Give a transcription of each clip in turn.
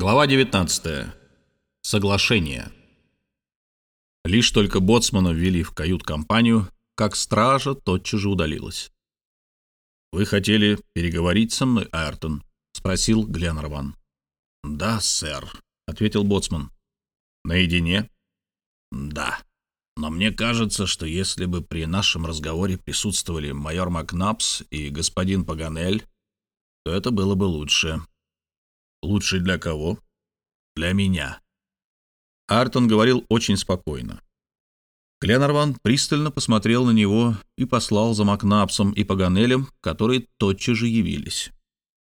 Глава 19. Соглашение. Лишь только боцмана ввели в кают-компанию, как стража тотчас же удалилась. «Вы хотели переговорить со мной, Айртон?» — спросил Гленнерван. «Да, сэр», — ответил боцман. «Наедине?» «Да. Но мне кажется, что если бы при нашем разговоре присутствовали майор Макнапс и господин Паганель, то это было бы лучше». «Лучше для кого?» «Для меня». Артон говорил очень спокойно. Гленарван пристально посмотрел на него и послал за Макнапсом и Паганелем, которые тотчас же явились.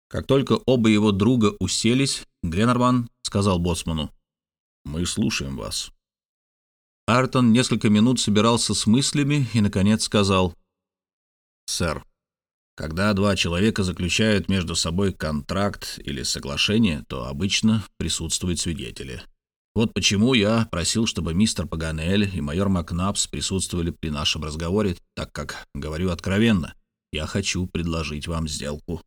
Как только оба его друга уселись, Гленарван сказал боцману, «Мы слушаем вас». Артон несколько минут собирался с мыслями и, наконец, сказал, «Сэр, когда два человека заключают между собой контракт или соглашение, то обычно присутствуют свидетели. Вот почему я просил, чтобы мистер Паганель и майор Макнапс присутствовали при нашем разговоре, так как, говорю откровенно, я хочу предложить вам сделку.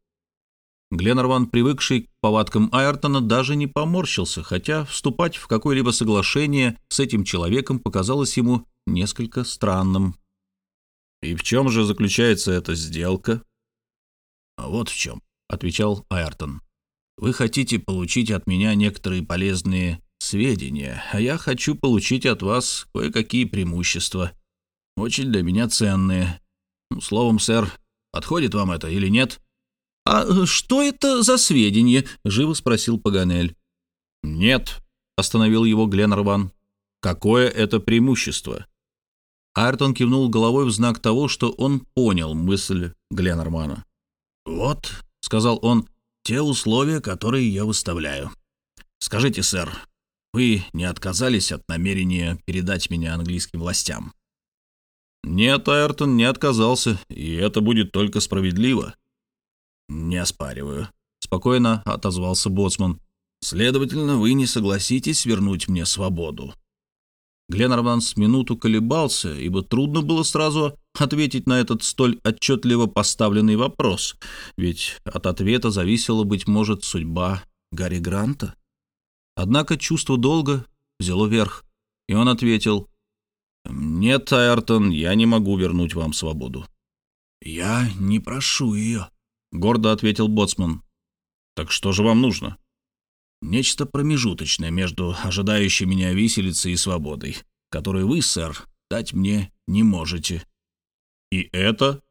Гленнерван, привыкший к повадкам Айртона, даже не поморщился, хотя вступать в какое-либо соглашение с этим человеком показалось ему несколько странным. «И в чем же заключается эта сделка?» «Вот в чем», — отвечал Айртон. «Вы хотите получить от меня некоторые полезные сведения, а я хочу получить от вас кое-какие преимущества, очень для меня ценные. Ну, словом, сэр, подходит вам это или нет?» «А что это за сведения?» — живо спросил Паганель. «Нет», — остановил его Гленнерван. «Какое это преимущество?» Айртон кивнул головой в знак того, что он понял мысль Гленнермана. «Вот», — сказал он, — «те условия, которые я выставляю. Скажите, сэр, вы не отказались от намерения передать меня английским властям?» «Нет, Айртон не отказался, и это будет только справедливо». «Не оспариваю», — спокойно отозвался Боцман. «Следовательно, вы не согласитесь вернуть мне свободу». Гленнерман с минуту колебался, ибо трудно было сразу ответить на этот столь отчетливо поставленный вопрос, ведь от ответа зависела, быть может, судьба Гарри Гранта. Однако чувство долга взяло верх, и он ответил, «Нет, Айртон, я не могу вернуть вам свободу». «Я не прошу ее», — гордо ответил Боцман. «Так что же вам нужно?» Нечто промежуточное между ожидающей меня виселицей и свободой, которую вы, сэр, дать мне не можете. И это?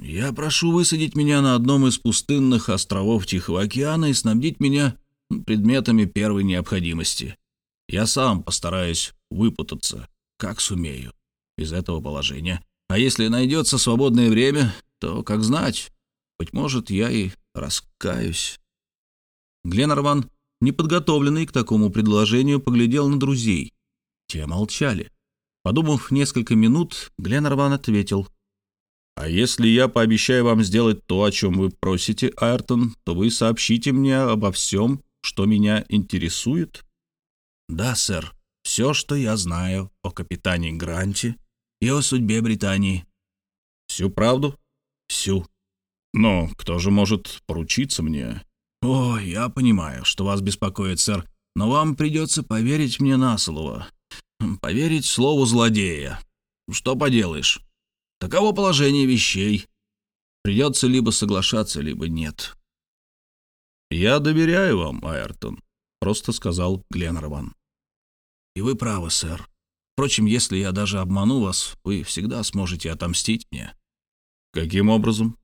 Я прошу высадить меня на одном из пустынных островов Тихого океана и снабдить меня предметами первой необходимости. Я сам постараюсь выпутаться, как сумею, из этого положения. А если найдется свободное время, то, как знать, быть может, я и раскаюсь. Гленнерван неподготовленный к такому предложению, поглядел на друзей. Те молчали. Подумав несколько минут, Гленнерван ответил. «А если я пообещаю вам сделать то, о чем вы просите, Айртон, то вы сообщите мне обо всем, что меня интересует?» «Да, сэр. Все, что я знаю о капитане Гранте и о судьбе Британии». «Всю правду?» «Всю». «Но кто же может поручиться мне?» «О, я понимаю, что вас беспокоит, сэр, но вам придется поверить мне на слово. Поверить слову злодея. Что поделаешь? Таково положение вещей. Придется либо соглашаться, либо нет». «Я доверяю вам, Айртон», — просто сказал Гленнерван. «И вы правы, сэр. Впрочем, если я даже обману вас, вы всегда сможете отомстить мне». «Каким образом?»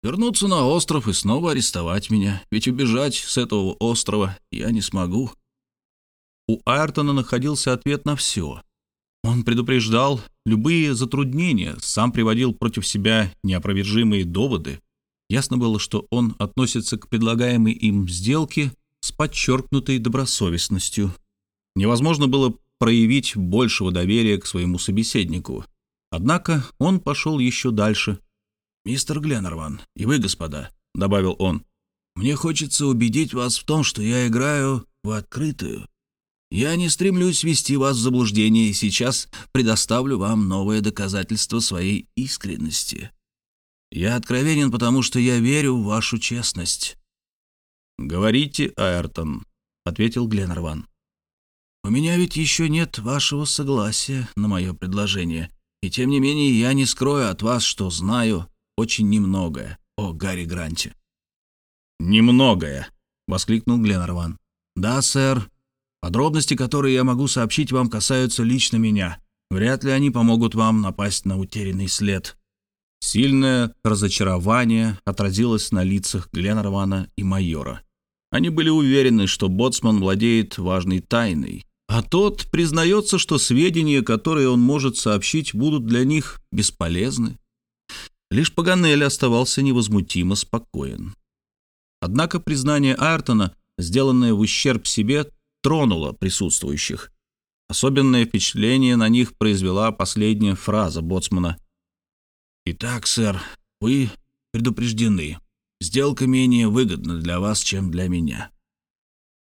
Вернуться на остров и снова арестовать меня, ведь убежать с этого острова я не смогу. У Айртона находился ответ на все. Он предупреждал любые затруднения, сам приводил против себя неопровержимые доводы. Ясно было, что он относится к предлагаемой им сделке с подчеркнутой добросовестностью. Невозможно было проявить большего доверия к своему собеседнику. Однако он пошел еще дальше – «Мистер Гленнерван, и вы, господа», — добавил он, — «мне хочется убедить вас в том, что я играю в открытую. Я не стремлюсь ввести вас в заблуждение и сейчас предоставлю вам новое доказательство своей искренности. Я откровенен, потому что я верю в вашу честность». «Говорите, Айртон», ответил Гленнерван. «У меня ведь еще нет вашего согласия на мое предложение, и тем не менее я не скрою от вас, что знаю очень немногое о Гарри Гранте». «Немногое», — воскликнул Гленнерван. «Да, сэр. Подробности, которые я могу сообщить вам, касаются лично меня. Вряд ли они помогут вам напасть на утерянный след». Сильное разочарование отразилось на лицах Гленнервана и майора. Они были уверены, что боцман владеет важной тайной, а тот признается, что сведения, которые он может сообщить, будут для них бесполезны. Лишь Паганелли оставался невозмутимо спокоен. Однако признание Айртона, сделанное в ущерб себе, тронуло присутствующих. Особенное впечатление на них произвела последняя фраза боцмана. «Итак, сэр, вы предупреждены. Сделка менее выгодна для вас, чем для меня».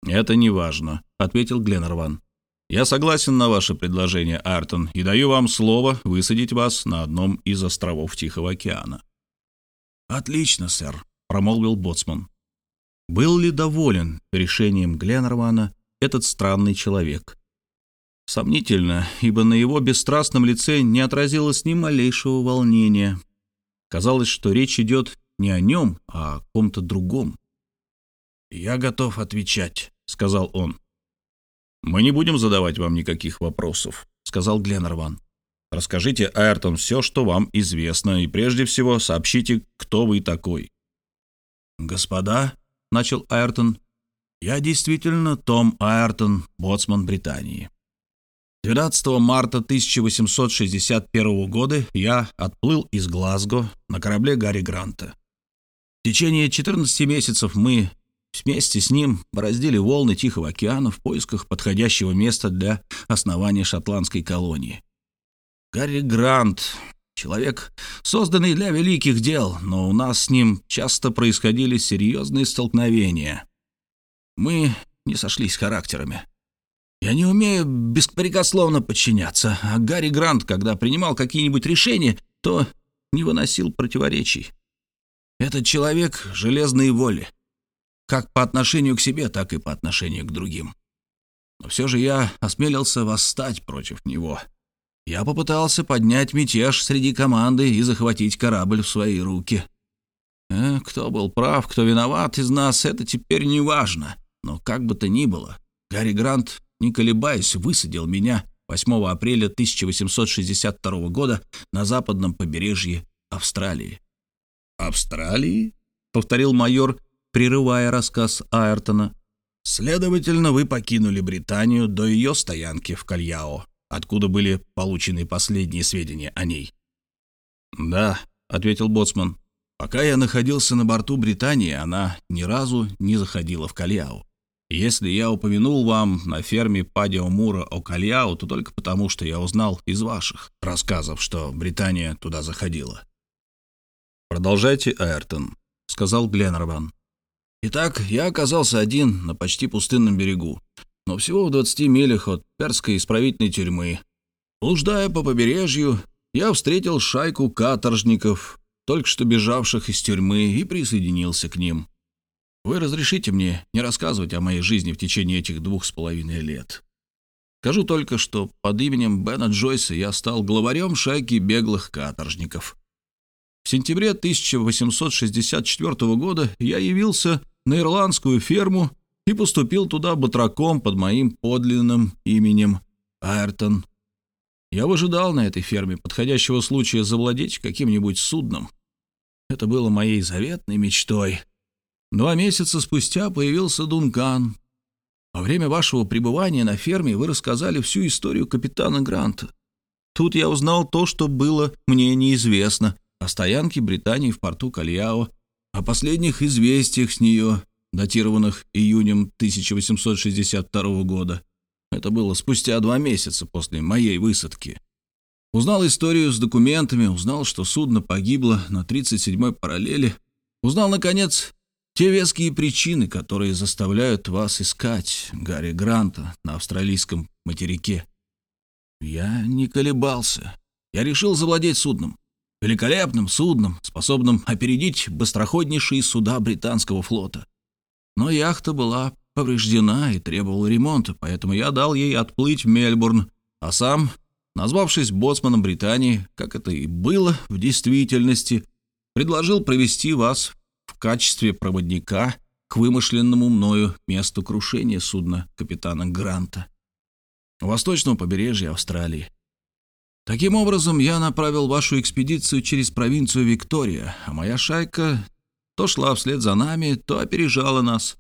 «Это не важно», — ответил Гленнерван. «Я согласен на ваше предложение, Артон, и даю вам слово высадить вас на одном из островов Тихого океана». «Отлично, сэр», — промолвил боцман. Был ли доволен решением Гленнервана этот странный человек? Сомнительно, ибо на его бесстрастном лице не отразилось ни малейшего волнения. Казалось, что речь идет не о нем, а о ком-то другом. «Я готов отвечать», — сказал он. «Мы не будем задавать вам никаких вопросов», — сказал Гленнерван. «Расскажите, Айртон, все, что вам известно, и прежде всего сообщите, кто вы такой». «Господа», — начал Айртон, — «я действительно Том Айртон, боцман Британии. 12 марта 1861 года я отплыл из Глазго на корабле Гарри Гранта. В течение 14 месяцев мы вместе с ним бороздили волны Тихого океана в поисках подходящего места для основания шотландской колонии. Гарри Грант — человек, созданный для великих дел, но у нас с ним часто происходили серьезные столкновения. Мы не сошлись характерами. Я не умею беспрекословно подчиняться, а Гарри Грант, когда принимал какие-нибудь решения, то не выносил противоречий. Этот человек железной воли, как по отношению к себе, так и по отношению к другим. Но все же я осмелился восстать против него. Я попытался поднять мятеж среди команды и захватить корабль в свои руки. Э, кто был прав, кто виноват из нас, это теперь не важно. Но как бы то ни было, Гарри Грант, не колебаясь, высадил меня 8 апреля 1862 года на западном побережье Австралии. «Австралии?» — повторил майор, прерывая рассказ Айртона. «Следовательно, вы покинули Британию до ее стоянки в Кальяо, откуда были получены последние сведения о ней». «Да», — ответил Боцман. «Пока я находился на борту Британии, она ни разу не заходила в Кальяо. Если я упомянул вам на ферме Падио Мура о Кальяо, то только потому, что я узнал из ваших рассказов, что Британия туда заходила. «Продолжайте, Айртон», — сказал Гленнерван. «Итак, я оказался один на почти пустынном берегу, но всего в 20 милях от перской исправительной тюрьмы. Блуждая по побережью, я встретил шайку каторжников, только что бежавших из тюрьмы, и присоединился к ним. Вы разрешите мне не рассказывать о моей жизни в течение этих двух с половиной лет. Скажу только, что под именем Бена Джойса я стал главарем шайки беглых каторжников. В сентябре 1864 года я явился на ирландскую ферму и поступил туда батраком под моим подлинным именем Айртон. Я выжидал на этой ферме подходящего случая завладеть каким-нибудь судном. Это было моей заветной мечтой. Два месяца спустя появился Дункан. Во время вашего пребывания на ферме вы рассказали всю историю капитана Гранта. Тут я узнал то, что было мне неизвестно — о стоянке Британии в порту Кальяо, о последних известиях с нее, датированных июнем 1862 года. Это было спустя два месяца после моей высадки. Узнал историю с документами, узнал, что судно погибло на 37-й параллели, узнал, наконец, те веские причины, которые заставляют вас искать Гарри Гранта на австралийском материке. Я не колебался. Я решил завладеть судном великолепным судном, способным опередить быстроходнейшие суда британского флота. Но яхта была повреждена и требовала ремонта, поэтому я дал ей отплыть в Мельбурн, а сам, назвавшись боцманом Британии, как это и было в действительности, предложил провести вас в качестве проводника к вымышленному мною месту крушения судна капитана Гранта у восточного побережья Австралии. Таким образом, я направил вашу экспедицию через провинцию Виктория, а моя шайка то шла вслед за нами, то опережала нас.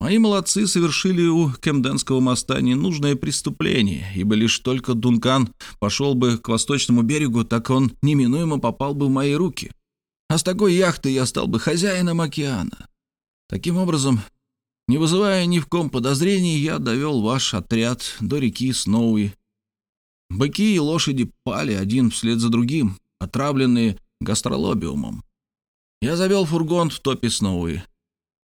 Мои молодцы совершили у Кемденского моста ненужное преступление, ибо лишь только Дункан пошел бы к восточному берегу, так он неминуемо попал бы в мои руки. А с такой яхтой я стал бы хозяином океана. Таким образом, не вызывая ни в ком подозрений, я довел ваш отряд до реки Сноуи Быки и лошади пали один вслед за другим, отравленные гастролобиумом. Я завел фургон в топе Сноуи.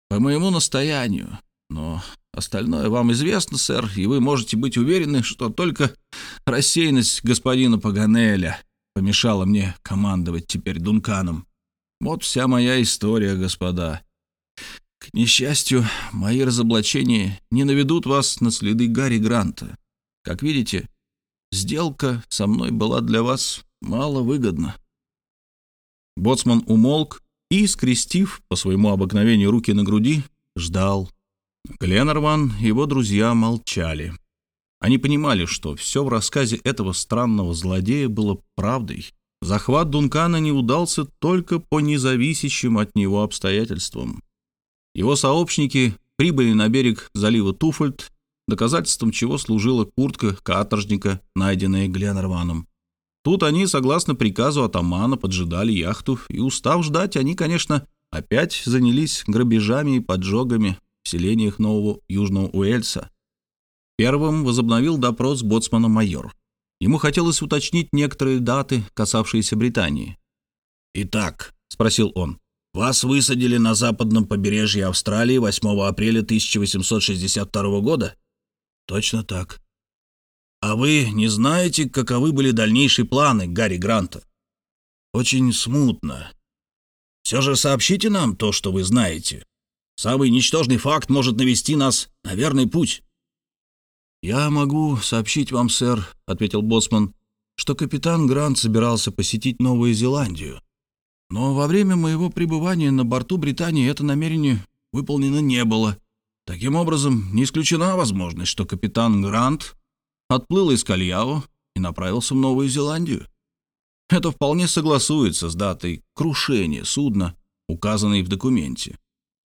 По моему настоянию. Но остальное вам известно, сэр, и вы можете быть уверены, что только рассеянность господина Паганеля помешала мне командовать теперь Дунканом. Вот вся моя история, господа. К несчастью, мои разоблачения не наведут вас на следы Гарри Гранта. Как видите, Сделка со мной была для вас мало выгодна». Боцман умолк и, скрестив по своему обыкновению руки на груди, ждал. Гленнерван и его друзья молчали. Они понимали, что все в рассказе этого странного злодея было правдой. Захват Дункана не удался только по независящим от него обстоятельствам. Его сообщники прибыли на берег залива Туфольд доказательством чего служила куртка каторжника, найденная Гленнерваном. Тут они, согласно приказу атамана, поджидали яхту, и, устав ждать, они, конечно, опять занялись грабежами и поджогами в селениях Нового Южного Уэльса. Первым возобновил допрос боцмана майор. Ему хотелось уточнить некоторые даты, касавшиеся Британии. «Итак», — спросил он, — «вас высадили на западном побережье Австралии 8 апреля 1862 года?» Точно так. А вы не знаете, каковы были дальнейшие планы Гарри Гранта? Очень смутно. Все же сообщите нам то, что вы знаете. Самый ничтожный факт может навести нас на верный путь. «Я могу сообщить вам, сэр», — ответил Боцман, «что капитан Грант собирался посетить Новую Зеландию. Но во время моего пребывания на борту Британии это намерение выполнено не было. Таким образом, не исключена возможность, что капитан Грант отплыл из Кальяо и направился в Новую Зеландию. Это вполне согласуется с датой крушения судна, указанной в документе.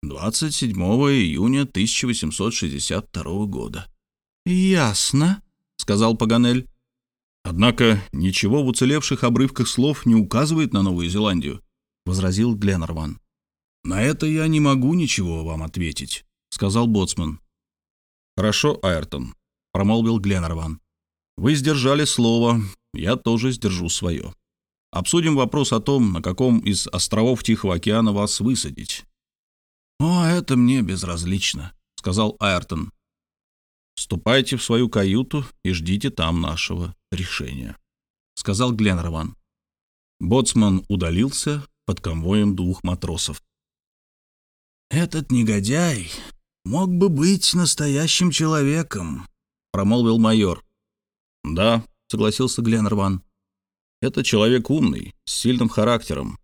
27 июня 1862 года. «Ясно», — сказал Паганель. «Однако ничего в уцелевших обрывках слов не указывает на Новую Зеландию», — возразил Гленнерван. «На это я не могу ничего вам ответить сказал боцман. «Хорошо, Айртон», — промолвил Гленнерван. «Вы сдержали слово, я тоже сдержу свое. Обсудим вопрос о том, на каком из островов Тихого океана вас высадить». «О, это мне безразлично», — сказал Айртон. «Ступайте в свою каюту и ждите там нашего решения», — сказал Гленнерван. Боцман удалился под конвоем двух матросов. «Этот негодяй мог бы быть настоящим человеком», — промолвил майор. «Да», — согласился Гленнерван. «Это человек умный, с сильным характером.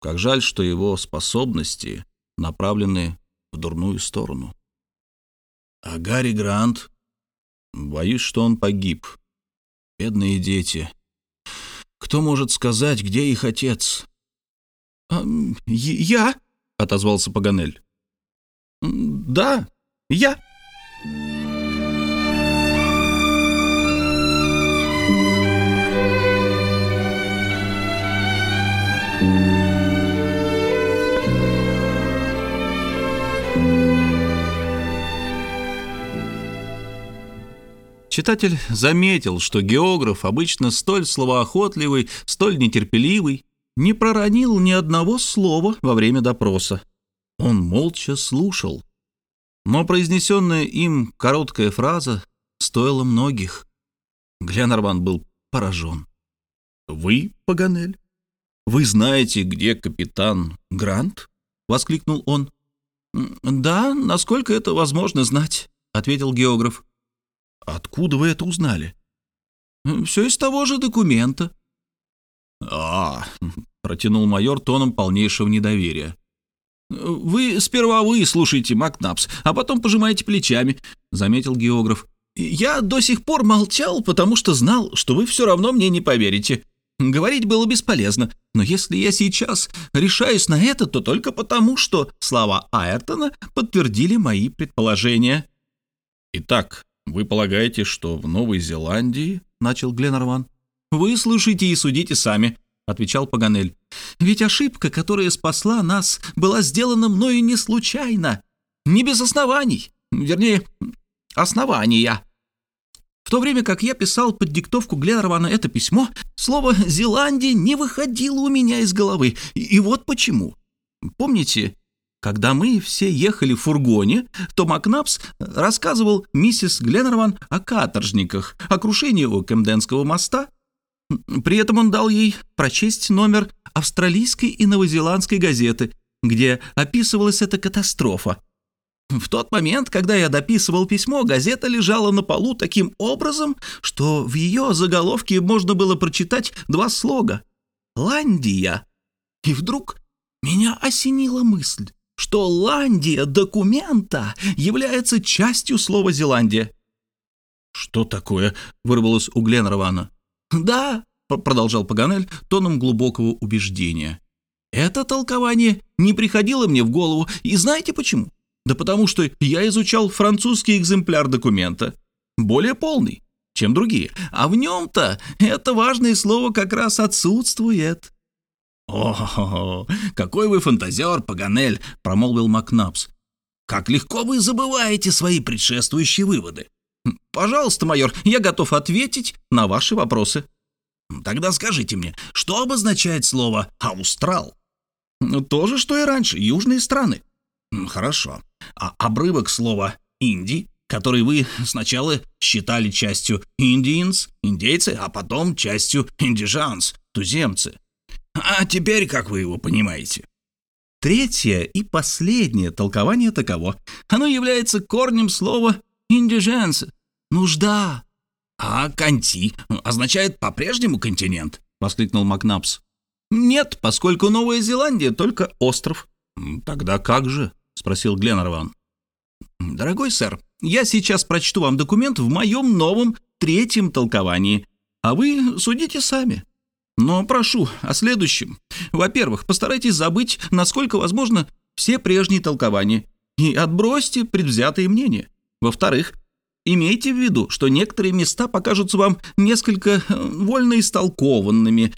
Как жаль, что его способности направлены в дурную сторону». «А Гарри Грант?» «Боюсь, что он погиб. Бедные дети. Кто может сказать, где их отец?» «Я?» — отозвался Паганель. Да, я. Читатель заметил, что географ, обычно столь словоохотливый, столь нетерпеливый, не проронил ни одного слова во время допроса. Он молча слушал. Но произнесенная им короткая фраза стоила многих. Гленнерван был поражен. «Вы, Паганель? Вы знаете, где капитан Грант?» — воскликнул он. «Да, насколько это возможно знать», — ответил географ. «Откуда вы это узнали?» «Все из того же документа». «А, — протянул майор тоном полнейшего недоверия. «Вы сперва вы слушайте, Макнапс, а потом пожимаете плечами», — заметил географ. «Я до сих пор молчал, потому что знал, что вы все равно мне не поверите. Говорить было бесполезно, но если я сейчас решаюсь на это, то только потому, что слова Айртона подтвердили мои предположения». «Итак, вы полагаете, что в Новой Зеландии...» — начал Гленарван. «Вы слушайте и судите сами», отвечал Паганель. «Ведь ошибка, которая спасла нас, была сделана мною не случайно, не без оснований, вернее, основания». В то время как я писал под диктовку Гленнервана это письмо, слово «Зеландия» не выходило у меня из головы. И, вот почему. Помните, когда мы все ехали в фургоне, то Макнапс рассказывал миссис Гленнерван о каторжниках, о крушении у Кемденского моста — при этом он дал ей прочесть номер австралийской и новозеландской газеты, где описывалась эта катастрофа. В тот момент, когда я дописывал письмо, газета лежала на полу таким образом, что в ее заголовке можно было прочитать два слога «Ландия». И вдруг меня осенила мысль, что «Ландия» документа является частью слова «Зеландия». «Что такое?» — вырвалось у Гленнервана. «Да», — продолжал Паганель тоном глубокого убеждения. «Это толкование не приходило мне в голову, и знаете почему? Да потому что я изучал французский экземпляр документа, более полный, чем другие, а в нем-то это важное слово как раз отсутствует». «О, какой вы фантазер, Паганель!» — промолвил Макнапс. «Как легко вы забываете свои предшествующие выводы. «Пожалуйста, майор, я готов ответить на ваши вопросы». «Тогда скажите мне, что обозначает слово «аустрал»?» «То же, что и раньше, южные страны». «Хорошо. А обрывок слова «инди», который вы сначала считали частью «индиенс», «индейцы», а потом частью «индижанс», «туземцы». А теперь как вы его понимаете?» Третье и последнее толкование таково. Оно является корнем слова Индиженс. Нужда. А конти означает по-прежнему континент, воскликнул Макнапс. Нет, поскольку Новая Зеландия только остров. Тогда как же? спросил Гленнерван. Дорогой сэр, я сейчас прочту вам документ в моем новом третьем толковании, а вы судите сами. Но прошу о следующем. Во-первых, постарайтесь забыть, насколько возможно, все прежние толкования и отбросьте предвзятые мнения. Во-вторых, имейте в виду, что некоторые места покажутся вам несколько э, вольно истолкованными.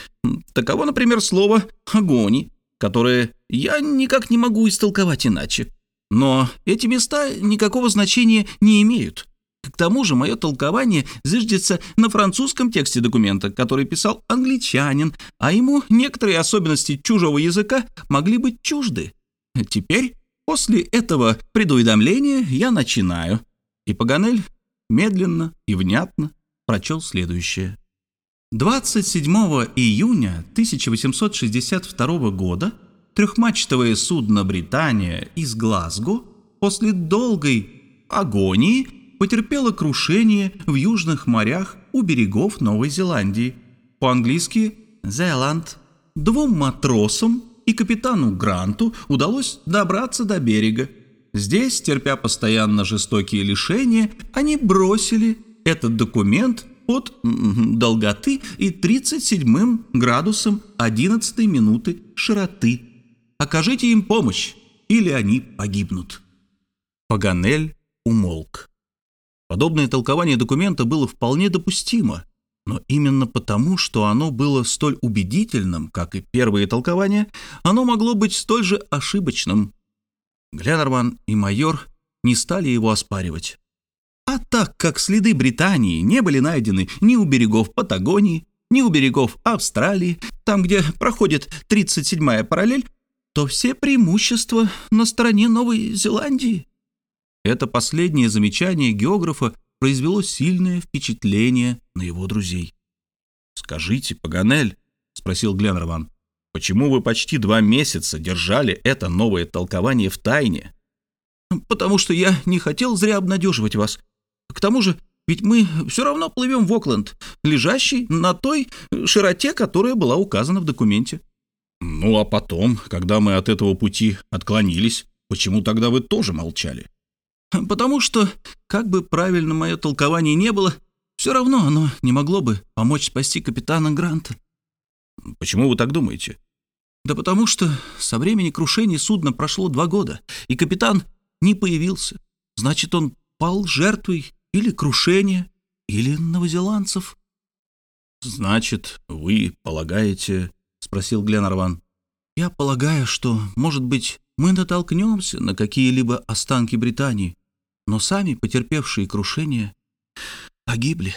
Таково, например, слово «огони», которое я никак не могу истолковать иначе. Но эти места никакого значения не имеют. К тому же мое толкование зиждется на французском тексте документа, который писал англичанин, а ему некоторые особенности чужого языка могли быть чужды. Теперь, после этого предуведомления, я начинаю. И Паганель медленно и внятно прочел следующее. 27 июня 1862 года трехмачтовое судно «Британия» из Глазго после долгой агонии потерпело крушение в южных морях у берегов Новой Зеландии. По-английски «Зеланд». Двум матросам и капитану Гранту удалось добраться до берега Здесь, терпя постоянно жестокие лишения, они бросили этот документ от долготы и 37 градусом 11 минуты широты. Окажите им помощь, или они погибнут. Паганель умолк. Подобное толкование документа было вполне допустимо, но именно потому, что оно было столь убедительным, как и первые толкования, оно могло быть столь же ошибочным. Гленнерман и майор не стали его оспаривать. А так как следы Британии не были найдены ни у берегов Патагонии, ни у берегов Австралии, там, где проходит 37-я параллель, то все преимущества на стороне Новой Зеландии. Это последнее замечание географа произвело сильное впечатление на его друзей. «Скажите, Паганель», — спросил Гленнерван, Почему вы почти два месяца держали это новое толкование в тайне? потому что я не хотел зря обнадеживать вас. К тому же, ведь мы все равно плывем в Окленд, лежащий на той широте, которая была указана в документе». «Ну а потом, когда мы от этого пути отклонились, почему тогда вы тоже молчали?» «Потому что, как бы правильно мое толкование не было, все равно оно не могло бы помочь спасти капитана Гранта». «Почему вы так думаете?» «Да потому что со времени крушения судна прошло два года, и капитан не появился. Значит, он пал жертвой или крушения, или новозеландцев». «Значит, вы полагаете...» — спросил Гленарван. «Я полагаю, что, может быть, мы натолкнемся на какие-либо останки Британии, но сами потерпевшие крушение погибли».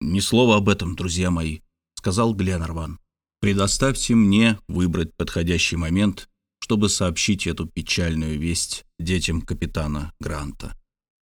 «Ни слова об этом, друзья мои», — сказал Гленарван. «Предоставьте мне выбрать подходящий момент, чтобы сообщить эту печальную весть детям капитана Гранта».